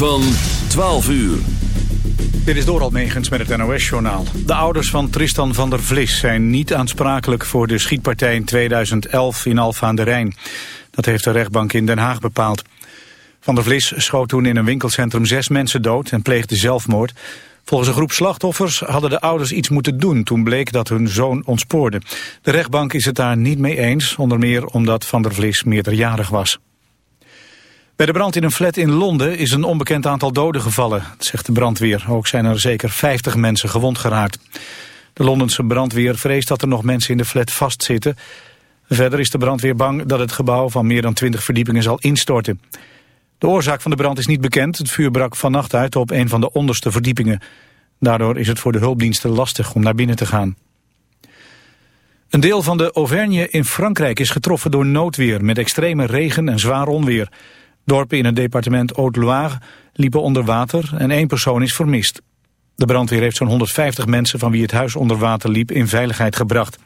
Van 12 uur. Dit is Doral Megens met het NOS-journaal. De ouders van Tristan van der Vlis zijn niet aansprakelijk voor de schietpartij in 2011 in Alfa aan de Rijn. Dat heeft de rechtbank in Den Haag bepaald. Van der Vlis schoot toen in een winkelcentrum zes mensen dood en pleegde zelfmoord. Volgens een groep slachtoffers hadden de ouders iets moeten doen toen bleek dat hun zoon ontspoorde. De rechtbank is het daar niet mee eens, onder meer omdat Van der Vlis meerderjarig was. Bij de brand in een flat in Londen is een onbekend aantal doden gevallen, zegt de brandweer. Ook zijn er zeker 50 mensen gewond geraakt. De Londense brandweer vreest dat er nog mensen in de flat vastzitten. Verder is de brandweer bang dat het gebouw van meer dan 20 verdiepingen zal instorten. De oorzaak van de brand is niet bekend. Het vuur brak vannacht uit op een van de onderste verdiepingen. Daardoor is het voor de hulpdiensten lastig om naar binnen te gaan. Een deel van de Auvergne in Frankrijk is getroffen door noodweer... met extreme regen en zwaar onweer. Dorpen in het departement Haute-Loire liepen onder water en één persoon is vermist. De brandweer heeft zo'n 150 mensen van wie het huis onder water liep in veiligheid gebracht.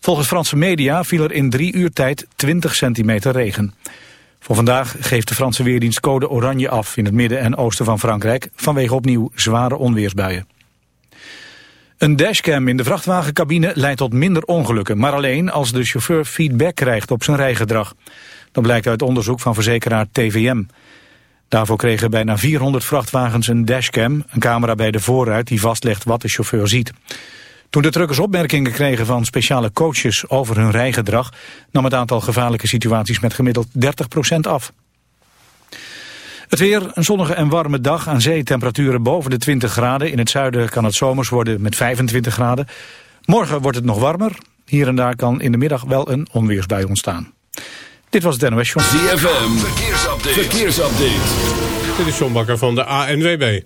Volgens Franse media viel er in drie uur tijd 20 centimeter regen. Voor vandaag geeft de Franse Weerdienst code oranje af in het midden en oosten van Frankrijk vanwege opnieuw zware onweersbuien. Een dashcam in de vrachtwagencabine leidt tot minder ongelukken, maar alleen als de chauffeur feedback krijgt op zijn rijgedrag. Dat blijkt uit onderzoek van verzekeraar TVM. Daarvoor kregen bijna 400 vrachtwagens een dashcam, een camera bij de voorruit die vastlegt wat de chauffeur ziet. Toen de truckers opmerkingen kregen van speciale coaches over hun rijgedrag, nam het aantal gevaarlijke situaties met gemiddeld 30% af. Het weer, een zonnige en warme dag aan zee, temperaturen boven de 20 graden. In het zuiden kan het zomers worden met 25 graden. Morgen wordt het nog warmer. Hier en daar kan in de middag wel een onweersbui ontstaan. Dit was het NOS Show. ZFM, verkeersupdate. verkeersupdate. Dit is John Bakker van de ANWB.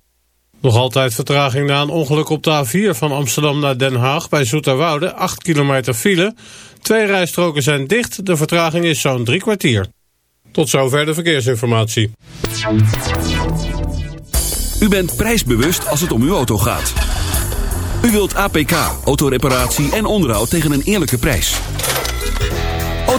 Nog altijd vertraging na een ongeluk op de A4 van Amsterdam naar Den Haag bij Zoeterwoude. 8 kilometer file. Twee rijstroken zijn dicht. De vertraging is zo'n drie kwartier. Tot zover de verkeersinformatie. U bent prijsbewust als het om uw auto gaat. U wilt APK, autoreparatie en onderhoud tegen een eerlijke prijs.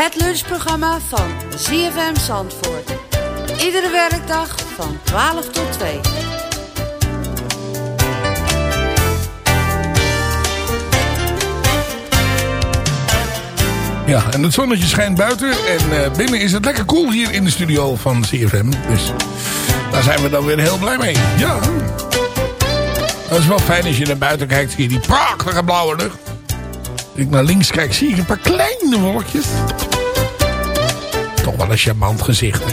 Het lunchprogramma van ZFM Zandvoort. Iedere werkdag van 12 tot 2. Ja, en het zonnetje schijnt buiten. En eh, binnen is het lekker koel hier in de studio van CFM. Dus daar zijn we dan weer heel blij mee. Ja. Dat is wel fijn als je naar buiten kijkt. Zie je die prachtige blauwe lucht. Als ik naar links kijk, zie ik een paar kleine wolkjes. Toch wel een charmant gezicht, hè.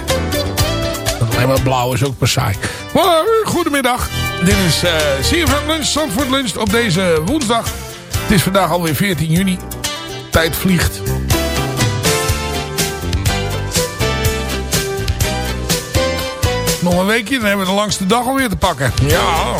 Alleen maar blauw is ook maar saai. Maar, goedemiddag. Dit is uh, CFM Lunch, Zandvoort Lunch op deze woensdag. Het is vandaag alweer 14 juni. Tijd vliegt. Nog een weekje, dan hebben we de langste dag alweer te pakken. Ja.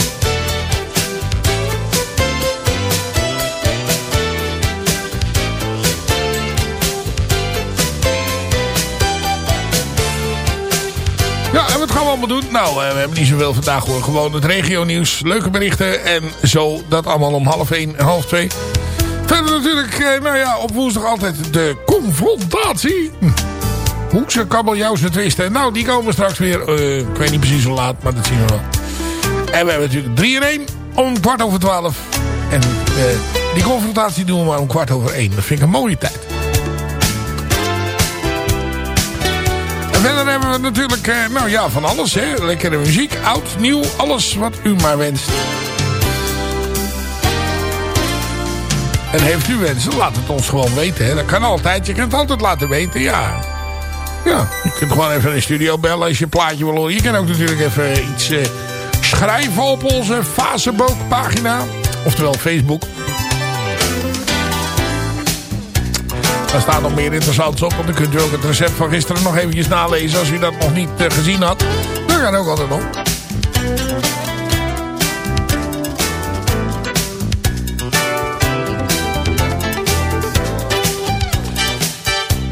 Allemaal doen? Nou, eh, we hebben niet zoveel vandaag hoor. Gewoon het regionieuws, leuke berichten en zo. Dat allemaal om half één en half twee. Verder natuurlijk, eh, nou ja, op woensdag altijd de confrontatie. Hoekse kabeljauwse twisten. Nou, die komen straks weer. Uh, ik weet niet precies hoe laat, maar dat zien we wel. En we hebben natuurlijk 3 in 1 om kwart over 12. En die confrontatie doen we maar om kwart over 1. Dat vind ik een mooie tijd. Verder hebben we natuurlijk, uh, nou ja, van alles. Hè. Lekkere muziek, oud, nieuw, alles wat u maar wenst. En heeft u wensen, laat het ons gewoon weten. Hè. Dat kan altijd, je kunt het altijd laten weten, ja. Ja, je kunt gewoon even in de studio bellen als je een plaatje wil horen. Je kan ook natuurlijk even iets uh, schrijven op onze Facebook pagina. Oftewel Facebook. Daar staat nog meer interessants op. Want dan kunt u ook het recept van gisteren nog eventjes nalezen. Als u dat nog niet uh, gezien had. Dat kan ook altijd nog.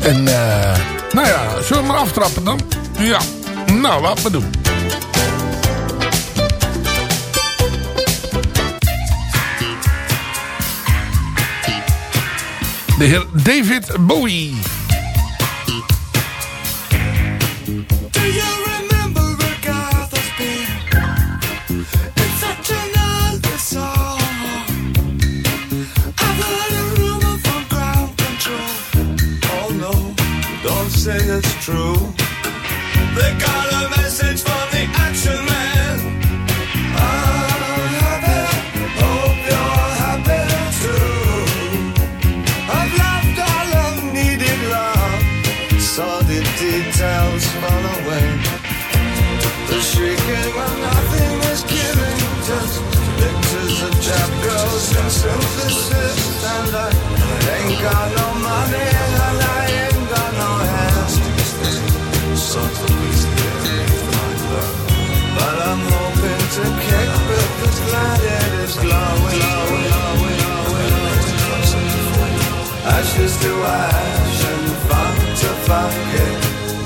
En uh, nou ja, zullen we maar aftrappen dan? Ja, nou laten we doen. De heer David Bowie. say it's true.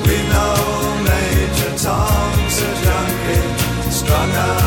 We know Major Tom's a junkie, strung out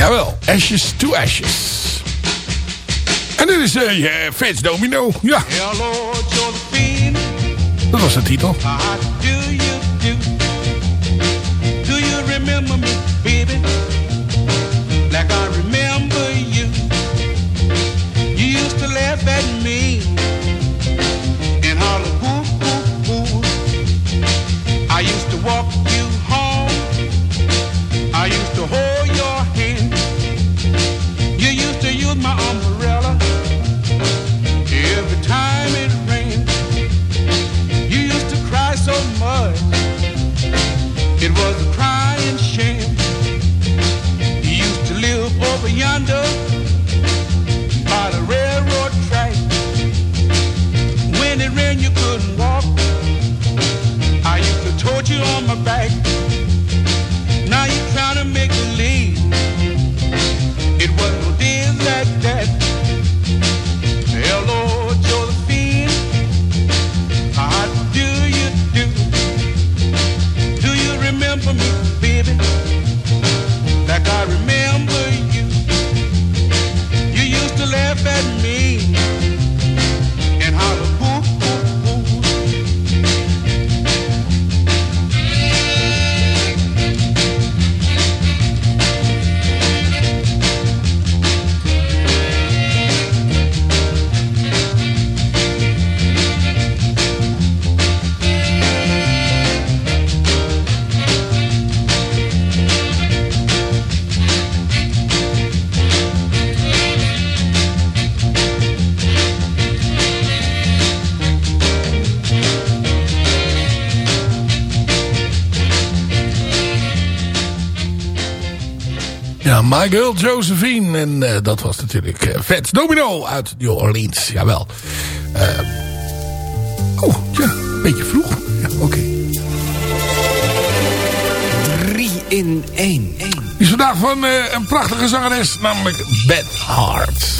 Jawel, Ashes to Ashes. En dit is eh, uh, Fats Domino, ja. Dat was de titel. back natuurlijk eh, vet. Domino uit New Orleans, jawel. Uh, oh, ja, een beetje vroeg. Ja, oké. Okay. 3 in 1. Is vandaag van eh, een prachtige zangeres, namelijk Beth Hart.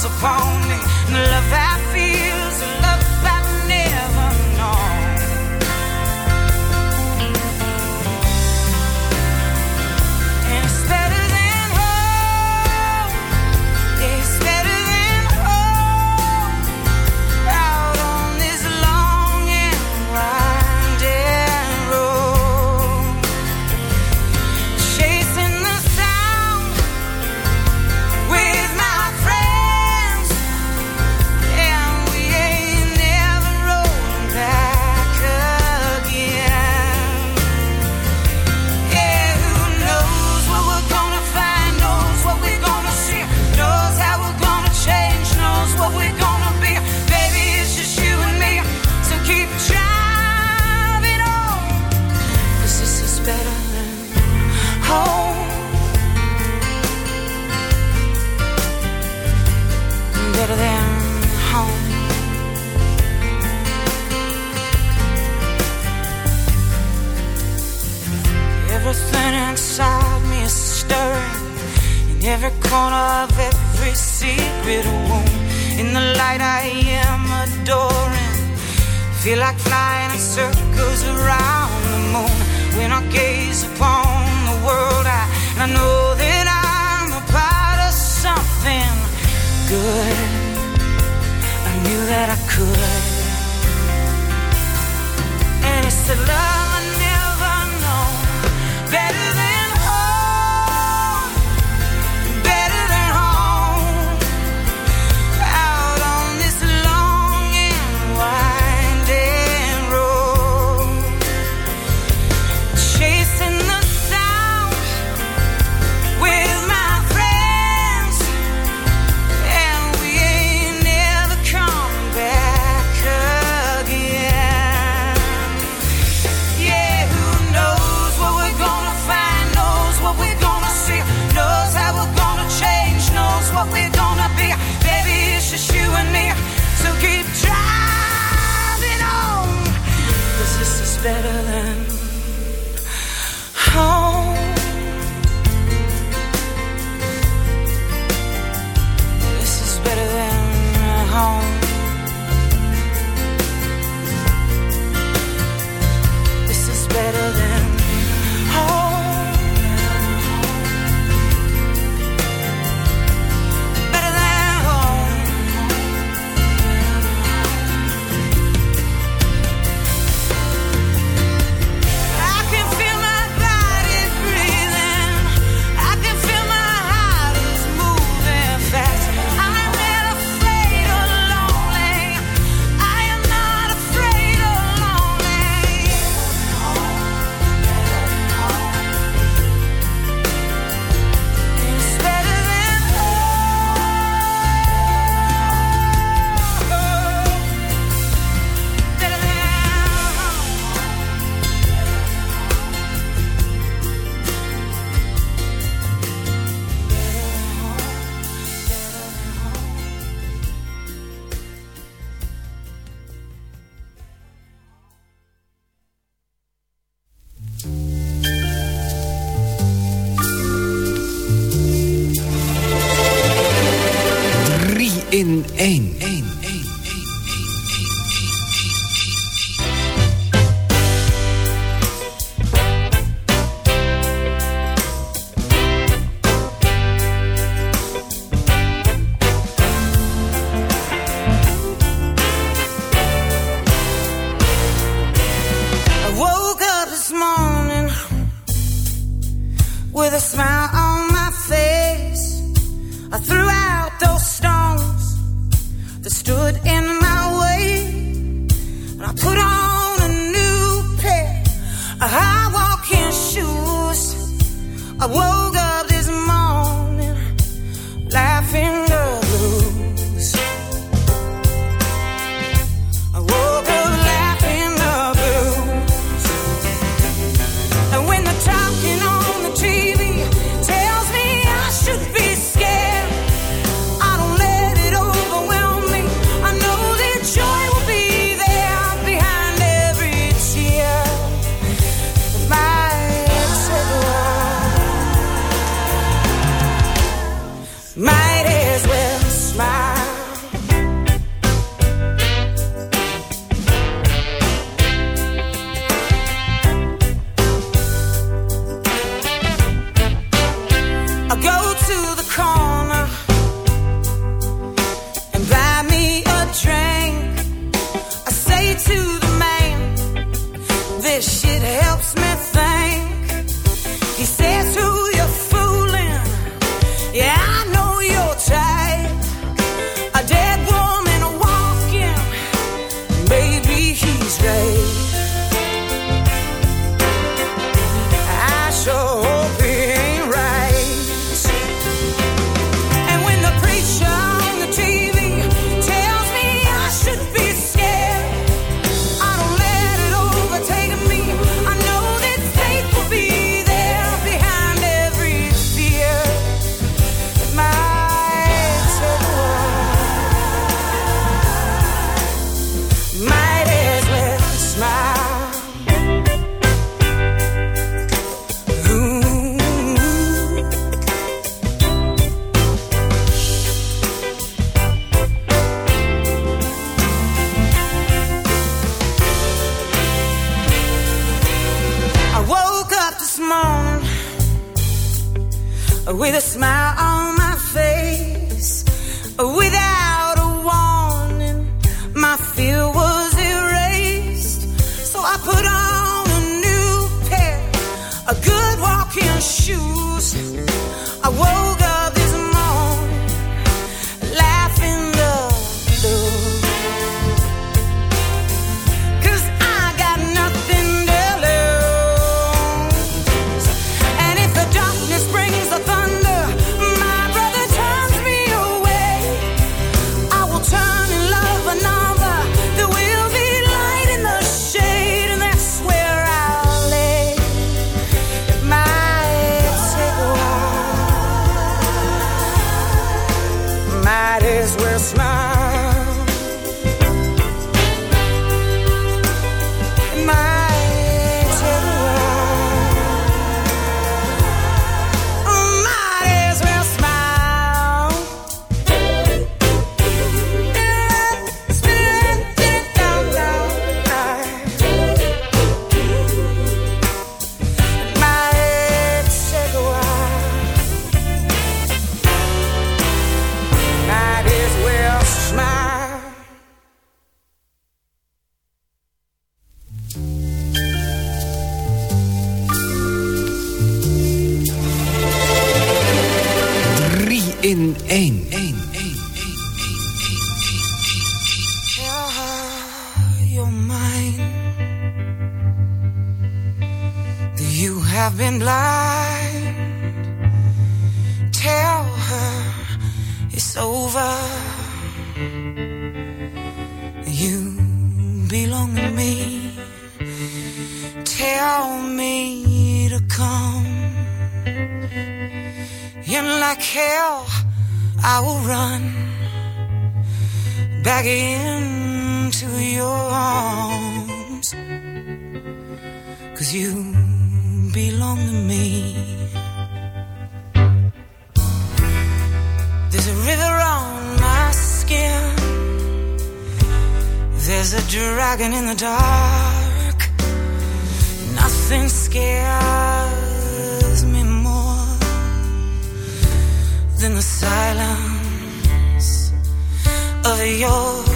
comes upon me, and the love I feel. every corner of every secret room. In the light, I am adoring. Feel like flying in circles around the moon. When I gaze upon the world, I, I know that I'm a part of something good. I knew that I could. And it's the love. 1 your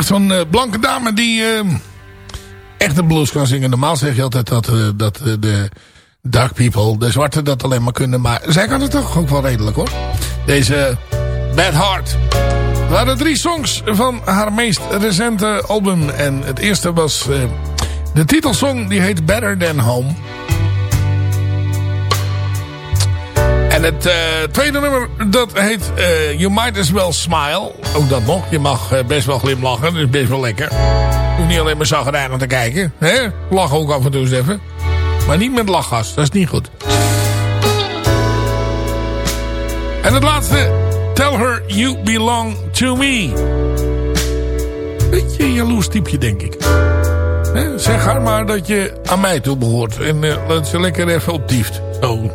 Zegt zo'n eh, blanke dame die eh, echt de blues kan zingen. Normaal zeg je altijd dat, eh, dat de dark people, de zwarte dat alleen maar kunnen. Maar zij kan het toch ook wel redelijk hoor. Deze Beth Hart. Er waren drie songs van haar meest recente album. En het eerste was de titelsong, die heet Better Than Home. En het eh, tweede nummer, dat heet eh, You Might As Well Smile. Ook dat nog. Je mag eh, best wel glimlachen. Dat is best wel lekker. Je hoeft niet alleen maar zagrijnig te kijken. Hè? Lach ook af en toe eens even. Maar niet met lachgas. Dat is niet goed. En het laatste. Tell her you belong to me. Beetje jaloers typeje, denk ik. Zeg haar maar dat je aan mij toe behoort. En laat ze lekker even optieft. Zo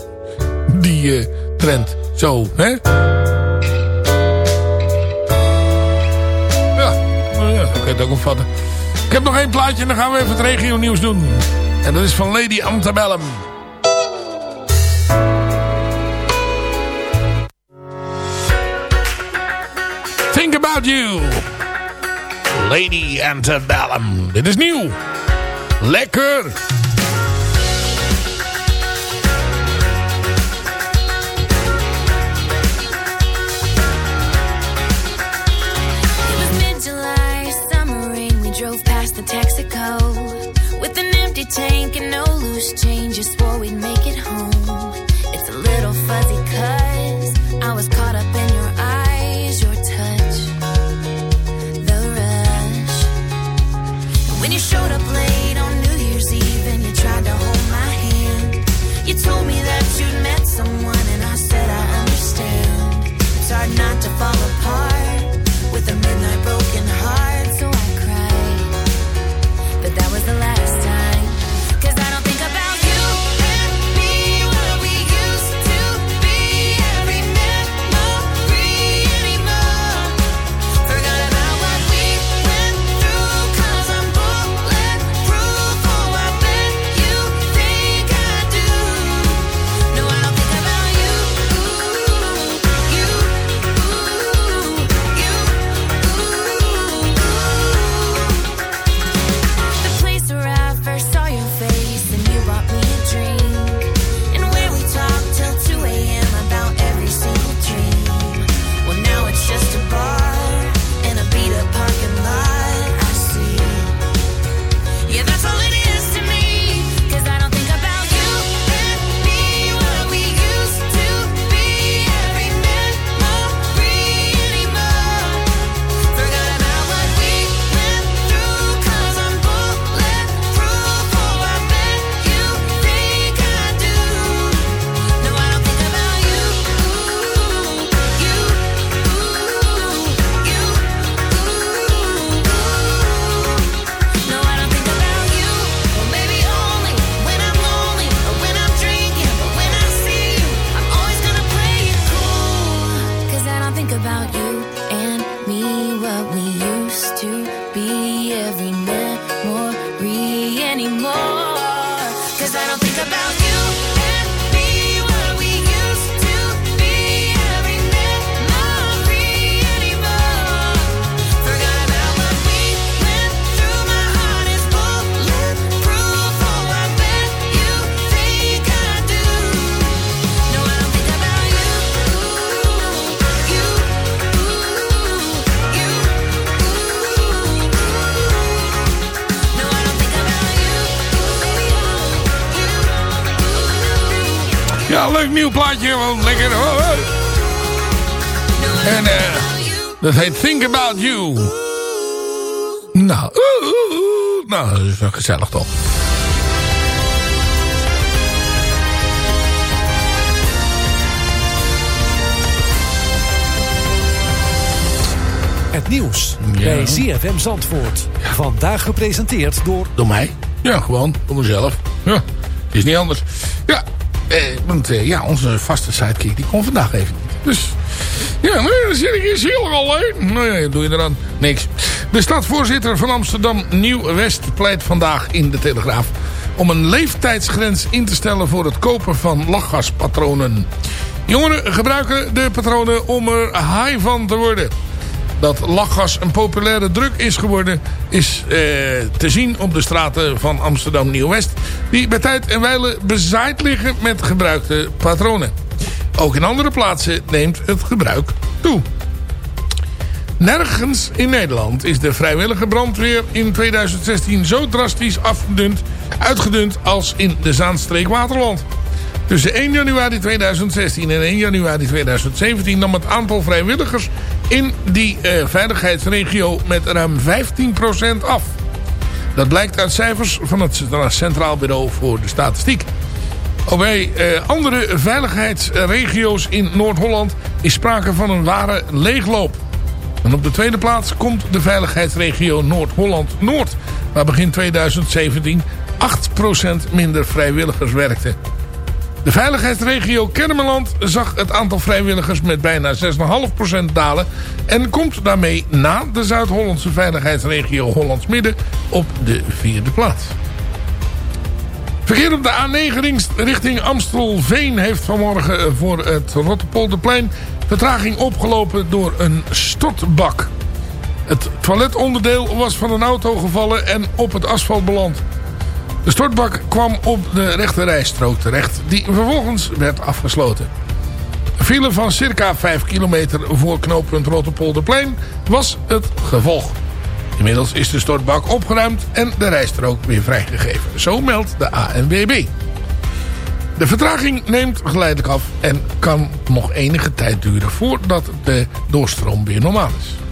die eh, trend. Zo, hè? Ja, nou ja, kan je het ook opvatten. Ik heb nog één plaatje en dan gaan we even het regio nieuws doen. En dat is van Lady Antebellum. Think about you. Lady Antebellum. Dit is nieuw. Lekker. Tank and no loose change. Just swore we'd make it home. It's a little fuzzy Gewoon lekker. Oh. En eh, dat heet Think About You. Nou, oeh, oeh, oeh. nou, dat is wel gezellig toch. Het nieuws bij ZFM Zandvoort. Vandaag gepresenteerd door... Door mij? Ja, gewoon. Door mezelf. Ja, het is niet anders. Ja, eh, want eh, ja, onze vaste sidekick die kon vandaag even niet. Dus ja, nee, dan zit ik hier zielig alleen. Nou ja, doe je eraan niks. De stadvoorzitter van Amsterdam Nieuw-West pleit vandaag in de Telegraaf... om een leeftijdsgrens in te stellen voor het kopen van lachgaspatronen. Jongeren gebruiken de patronen om er high van te worden. Dat lachgas een populaire druk is geworden... is eh, te zien op de straten van Amsterdam Nieuw-West... die bij tijd en wijle bezaaid liggen met gebruikte patronen. Ook in andere plaatsen neemt het gebruik toe. Nergens in Nederland is de vrijwillige brandweer in 2016 zo drastisch afgedund, uitgedund als in de Zaanstreek Waterland. Tussen 1 januari 2016 en 1 januari 2017 nam het aantal vrijwilligers in die eh, veiligheidsregio met ruim 15% af. Dat blijkt uit cijfers van het Centraal Bureau voor de Statistiek. Ook bij eh, andere veiligheidsregio's in Noord-Holland is sprake van een ware leegloop. En op de tweede plaats komt de veiligheidsregio Noord-Holland-Noord... waar begin 2017 8% minder vrijwilligers werkten. De veiligheidsregio Kennemerland zag het aantal vrijwilligers met bijna 6,5% dalen... en komt daarmee na de Zuid-Hollandse veiligheidsregio Hollands Midden op de vierde plaats. Verkeer op de A9 richting Amstelveen heeft vanmorgen voor het Rotterpolderplein vertraging opgelopen door een stortbak. Het toiletonderdeel was van een auto gevallen en op het asfalt beland. De stortbak kwam op de rechte rijstrook terecht, die vervolgens werd afgesloten. Een file van circa 5 kilometer voor knooppunt Rotterpolderplein was het gevolg. Inmiddels is de stortbak opgeruimd en de rijstrook weer vrijgegeven. Zo meldt de ANWB. De vertraging neemt geleidelijk af en kan nog enige tijd duren voordat de doorstroom weer normaal is.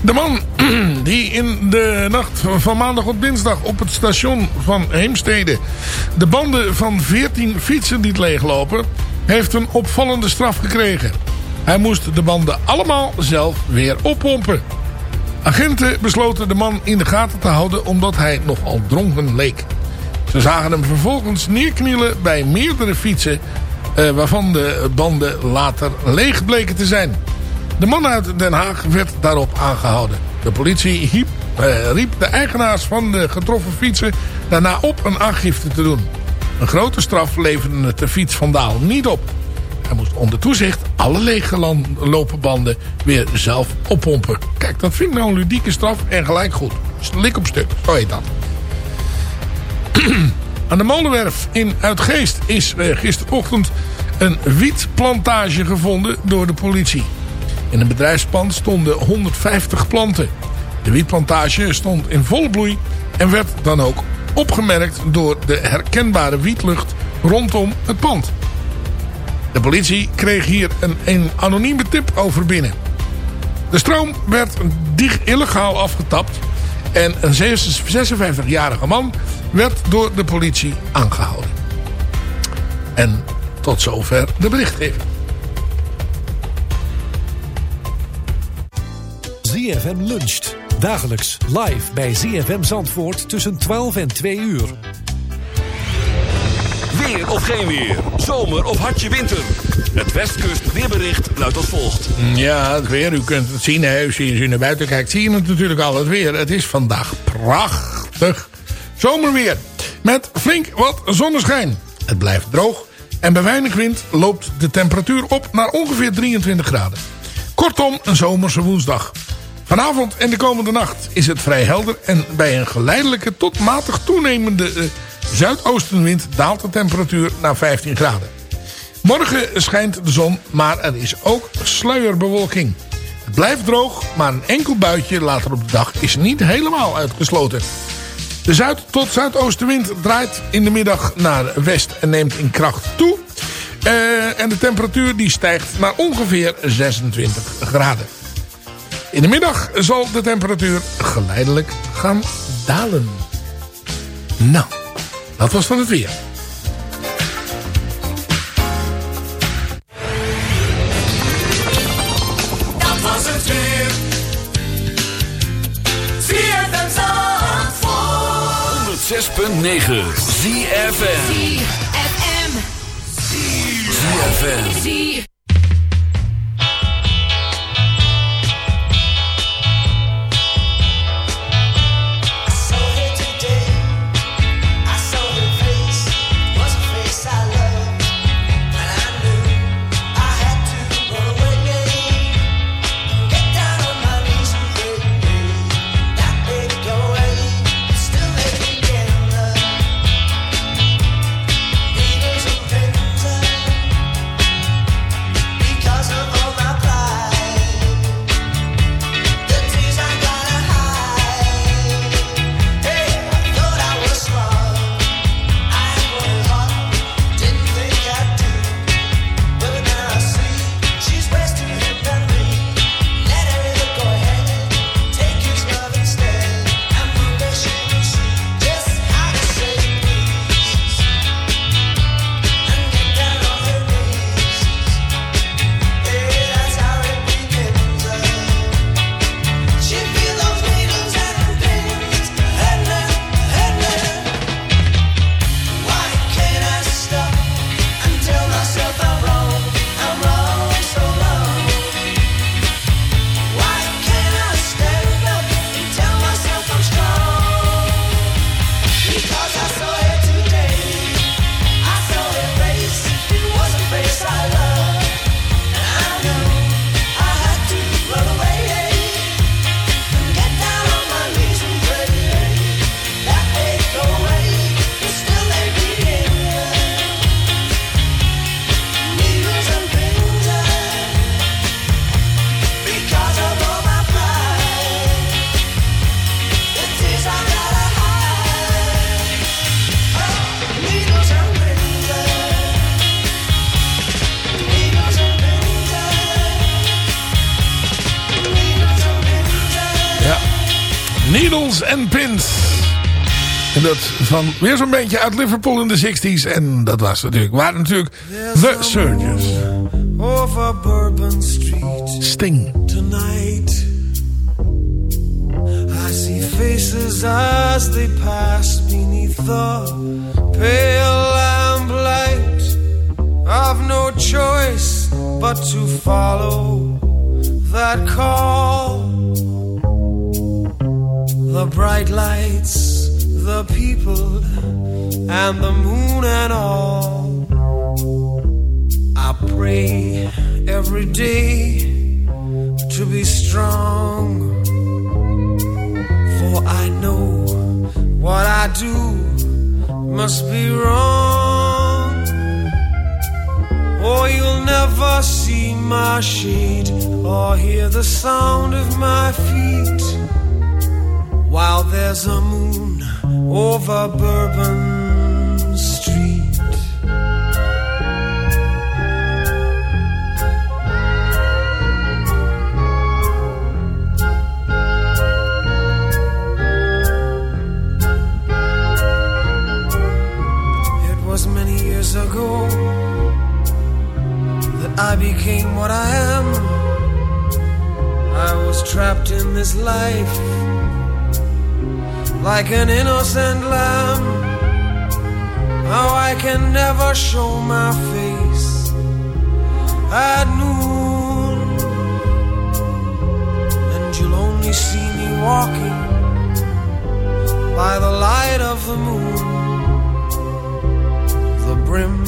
De man die in de nacht van maandag op dinsdag op het station van Heemstede de banden van 14 fietsen liet leeglopen, heeft een opvallende straf gekregen. Hij moest de banden allemaal zelf weer oppompen. Agenten besloten de man in de gaten te houden omdat hij nogal dronken leek. Ze zagen hem vervolgens neerknielen bij meerdere fietsen... Eh, waarvan de banden later leeg bleken te zijn. De man uit Den Haag werd daarop aangehouden. De politie hiep, eh, riep de eigenaars van de getroffen fietsen daarna op een aangifte te doen. Een grote straf leverde het de fietsvandaal niet op. Hij moest onder toezicht alle leeggelopen banden weer zelf oppompen. Kijk, dat vind ik nou een ludieke straf en gelijk goed. Lik op stuk, zo heet dat. Aan de molenwerf in Uitgeest is eh, gisterochtend een wietplantage gevonden door de politie. In een bedrijfspand stonden 150 planten. De wietplantage stond in volle bloei en werd dan ook opgemerkt door de herkenbare wietlucht rondom het pand. De politie kreeg hier een, anonieme tip over binnen. De stroom werd illegaal afgetapt en een 56-jarige man werd door de politie aangehouden. En tot zover de berichtgeving. ZFM luncht. Dagelijks live bij ZFM Zandvoort tussen 12 en 2 uur. Weer of geen weer. Zomer of hartje winter. Het Westkust weerbericht luidt als volgt. Ja, het weer. U kunt het zien. Hè. Als je naar buiten kijkt, zie je het natuurlijk al. Het weer. Het is vandaag prachtig zomerweer. Met flink wat zonneschijn. Het blijft droog. En bij weinig wind loopt de temperatuur op naar ongeveer 23 graden. Kortom, een zomerse woensdag. Vanavond en de komende nacht is het vrij helder. En bij een geleidelijke tot matig toenemende eh, zuidoostenwind daalt de temperatuur naar 15 graden. Morgen schijnt de zon, maar er is ook sluierbewolking. Het blijft droog, maar een enkel buitje later op de dag is niet helemaal uitgesloten. De zuid- tot zuidoostenwind draait in de middag naar west en neemt in kracht toe. Eh, en de temperatuur die stijgt naar ongeveer 26 graden. In de middag zal de temperatuur geleidelijk gaan dalen. Nou, dat was dan het weer. Dat was het weer. ZFM Zandvoort. 106.9 ZFM. ZFM. Van weer zo'n beetje uit Liverpool in de 60s. En dat was natuurlijk, waren natuurlijk The Surgeons. Over Bourbon Street Sting. tonight. I see faces as they pass beneath the pale lamplight. I've no choice but to follow that call. The bright lights, the people, and the moon and all. I pray every day to be strong. For I know what I do must be wrong. Or you'll never see my shade or hear the sound of my feet while there's a moon over Bourbon Street. It was many years ago that I became what I am. I was trapped in this life like an innocent lamb. How I can never show my face at noon, and you'll only see me walking by the light of the moon. The brim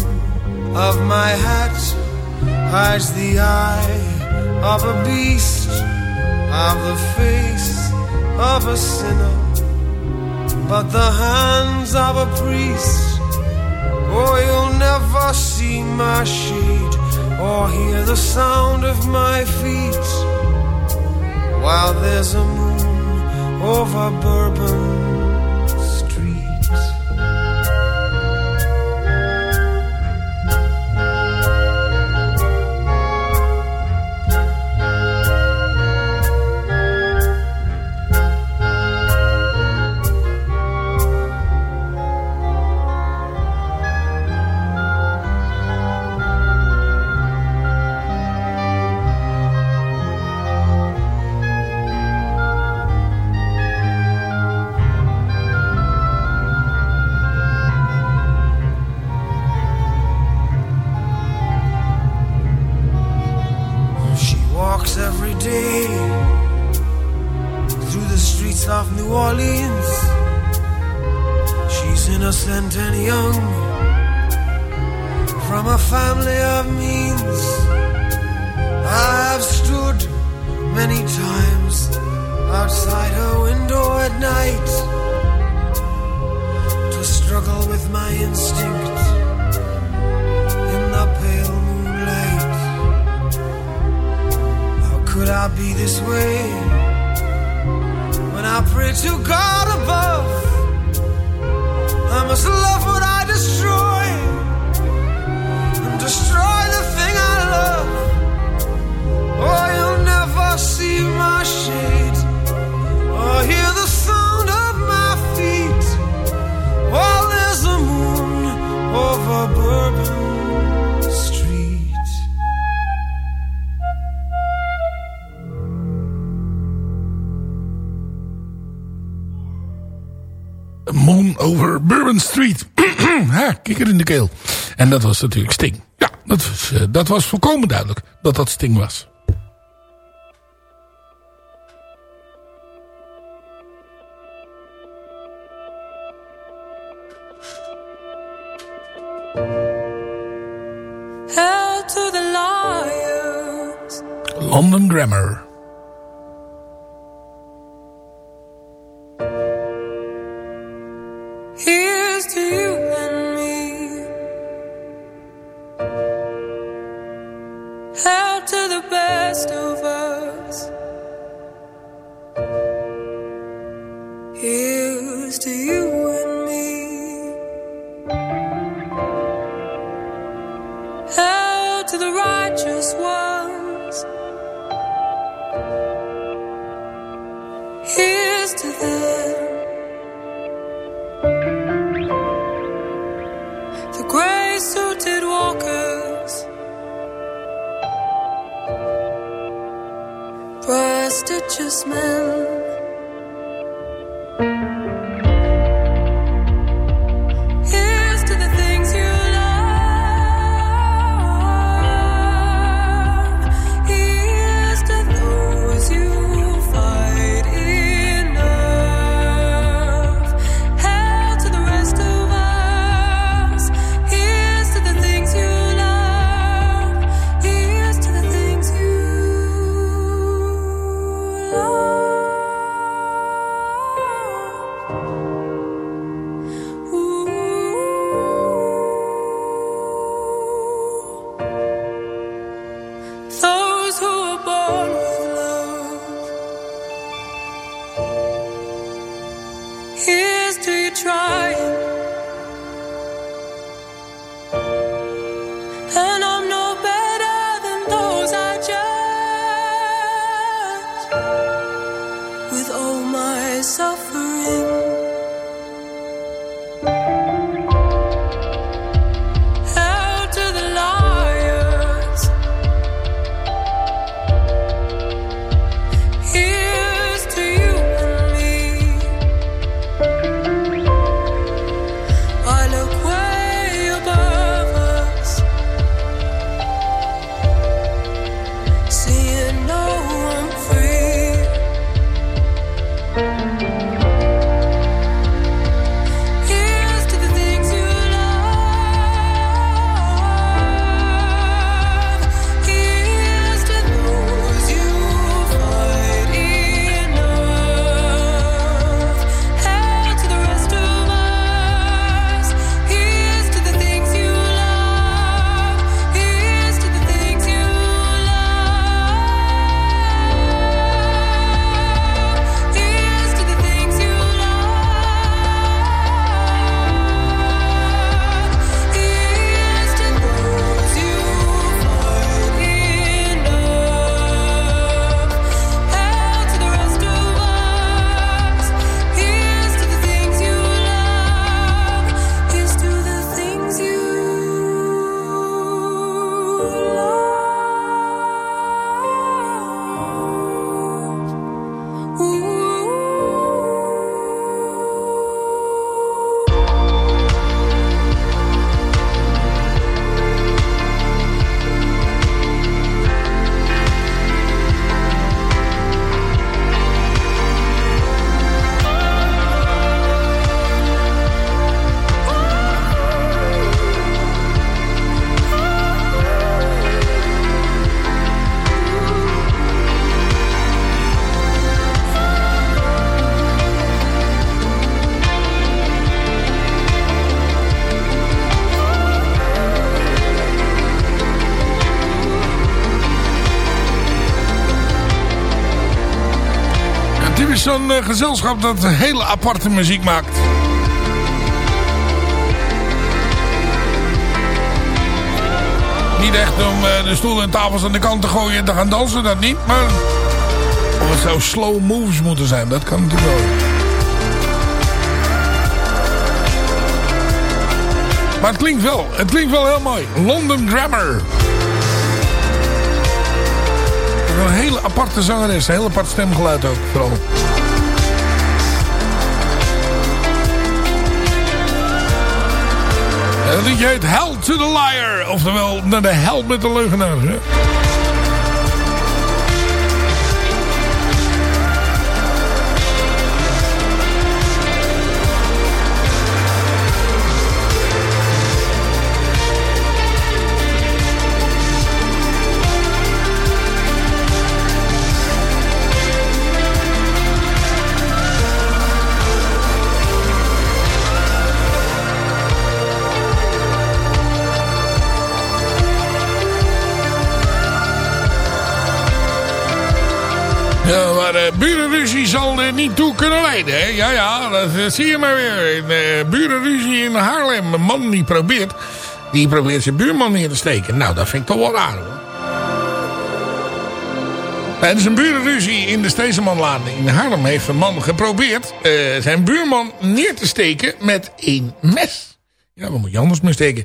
of my hat hides the eye of a beast, of the face of a sinner but the hands of a priest. Oh, you'll never see my shade or hear the sound of my feet while there's a moon over Bourbon Moon over Bourbon Street. kikker in de keel. En dat was natuurlijk Sting. Ja, dat was, eh, dat was volkomen duidelijk dat dat Sting was. Zo'n eh, gezelschap dat hele aparte muziek maakt. Niet echt om eh, de stoelen en tafels aan de kant te gooien en te gaan dansen, dat niet. Maar of het zou slow moves moeten zijn, dat kan natuurlijk wel. Maar het klinkt wel, het klinkt wel heel mooi. London Grammar. Een hele aparte zangeres, een heel apart stemgeluid ook vooral. En liedje heet Hell to the Liar. Oftewel, naar de hel met de leugenaar. Hè? Ja, maar uh, burenruzie zal er niet toe kunnen leiden. Hè? Ja, ja, dat eh, zie je maar weer. In, eh, burenruzie in Haarlem. Een man die probeert, die probeert zijn buurman neer te steken. Nou, dat vind ik toch wel raar hoor. Tijdens een burenruzie in de Steesemanlaan in Haarlem heeft een man geprobeerd eh, zijn buurman neer te steken met een mes. Ja, wat moet je anders mee steken?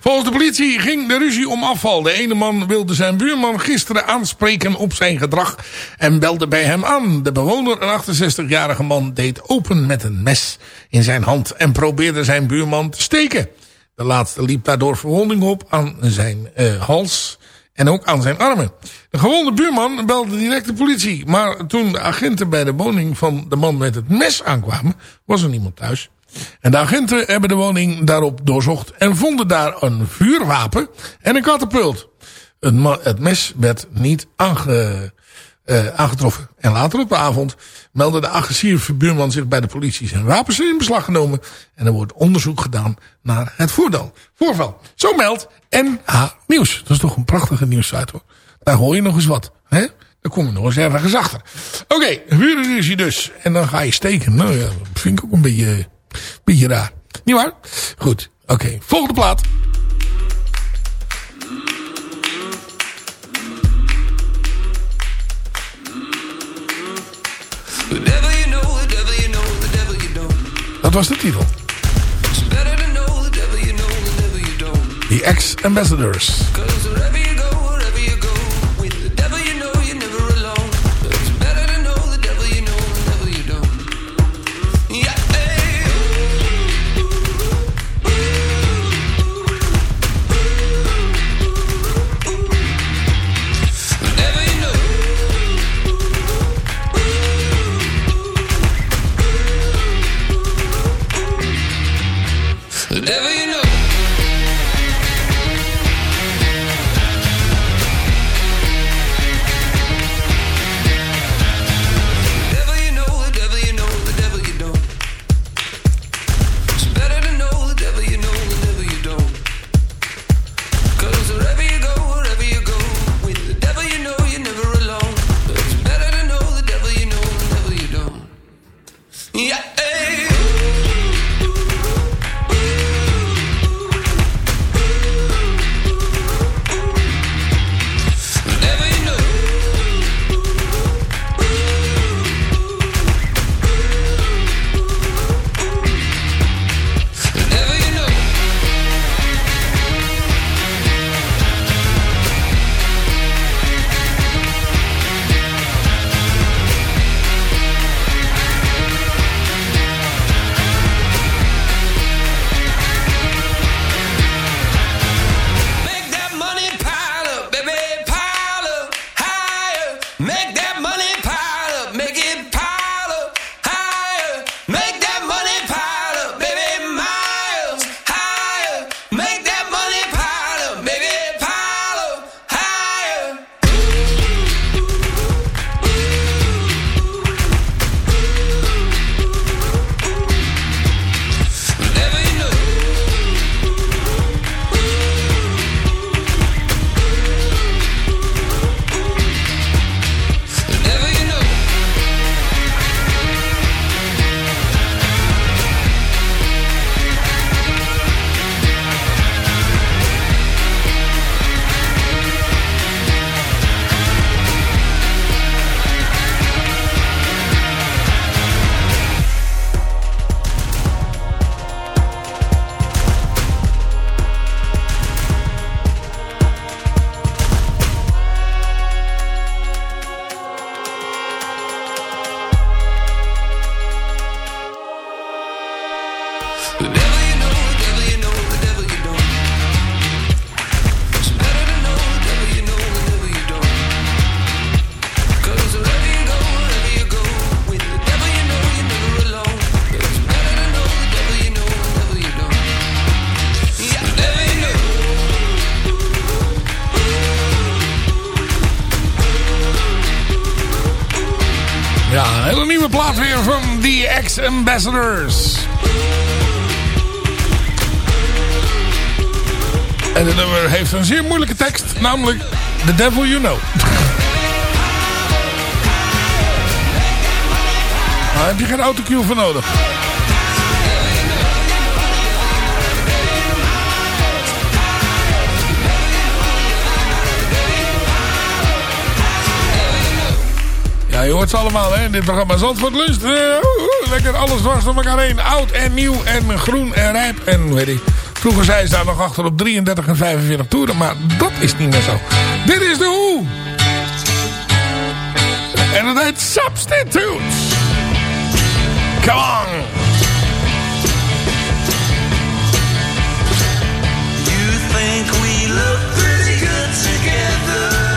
Volgens de politie ging de ruzie om afval. De ene man wilde zijn buurman gisteren aanspreken op zijn gedrag en belde bij hem aan. De bewoner, een 68-jarige man, deed open met een mes in zijn hand en probeerde zijn buurman te steken. De laatste liep daardoor verwonding op aan zijn eh, hals en ook aan zijn armen. De gewonde buurman belde direct de politie. Maar toen de agenten bij de woning van de man met het mes aankwamen, was er niemand thuis. En de agenten hebben de woning daarop doorzocht en vonden daar een vuurwapen en een katapult. Het, mes werd niet eh, aangetroffen. En later op de avond meldde de agressieve buurman zich bij de politie. Zijn wapens zijn in beslag genomen en er wordt onderzoek gedaan naar het voordeel. voorval. Zo meldt NH Nieuws. Dat is toch een prachtige nieuwssite hoor. Daar hoor je nog eens wat. Hè? Dan kom je nog eens ergens achter. Oké, okay, dus. En dan ga je steken. Nou ja, dat vind ik ook een beetje, beetje raar. Niet waar? Goed. Oké, volgende plaat. The devil you know, the devil En het nummer heeft een zeer moeilijke tekst, namelijk The Devil You Know. Daar heb je geen autocue voor nodig. Ja, je hoort ze allemaal hè, in dit programma. Zandvoort Lunch. Lekker alles dwars door elkaar heen. Oud en nieuw en groen en rijp en weet ik. Vroeger zei ze daar nog achter op 33 en 45 toeren. Maar dat is niet meer zo. Dit is de Who. En het heet Substitutes. Come on. You think we look pretty good together?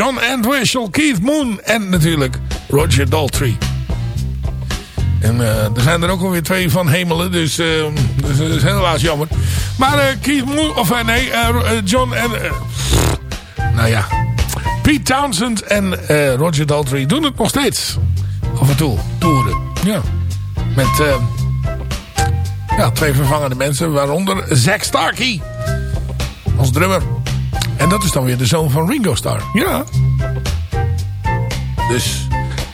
John Entwistle, Keith Moon en natuurlijk Roger Daltrey. En eh, er zijn er ook alweer twee van hemelen, dus eh, dus dat is helaas jammer. Maar eh, Keith Moon, of eh, nee, John en... nou ja, Pete Townsend en Roger Daltrey doen het nog steeds. Af en toe, toeren. Ja. Met... ja, twee vervangende mensen, waaronder Zack Starkey. Als drummer. En dat is dan weer de zoon van Ringo Starr. Ja. Dus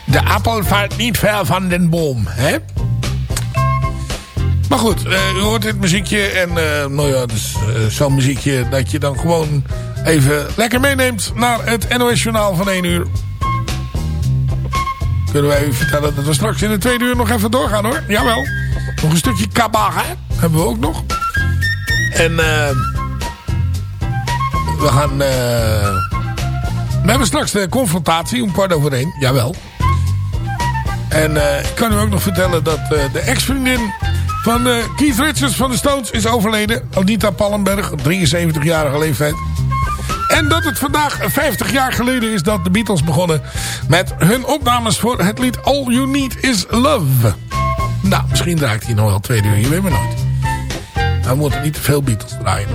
de appel valt niet ver van den boom, hè? Maar goed, eh, u hoort dit muziekje en uh, nou ja, dus uh, zo'n muziekje dat je dan gewoon even lekker meeneemt naar het NOS Journaal van 1 uur. Kunnen wij u vertellen dat we straks in de tweede uur nog even doorgaan hoor. Jawel. Nog een stukje kabaga hebben we ook nog. En uh, we gaan... Uh, we hebben straks de confrontatie om kwart over één. Jawel. En uh, ik kan u ook nog vertellen dat uh, de ex-vriendin van Keith Richards van de Stones is overleden. Anita Pallenberg, 73-jarige leeftijd. En dat het vandaag 50 jaar geleden is dat de Beatles begonnen met hun opnames voor het lied All You Need Is Love. Nou, misschien draait hij nog wel twee uur, je weet maar nooit. We moeten niet te veel Beatles draaien.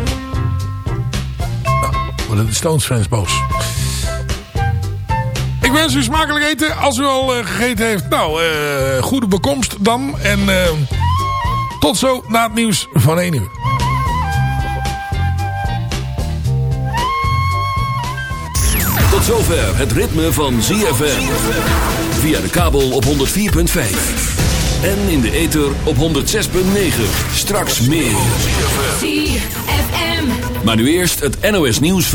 Worden de Stones fans boos. Ik wens u smakelijk eten. Als u al eh, gegeten heeft, nou, eh, goede bekomst dan. En eh, tot zo na het nieuws van 1 uur. Tot zover het ritme van ZFM. Via de kabel op 104.5. En in de ether op 106.9. Straks meer. ZFM. Maar nu eerst het NOS nieuws.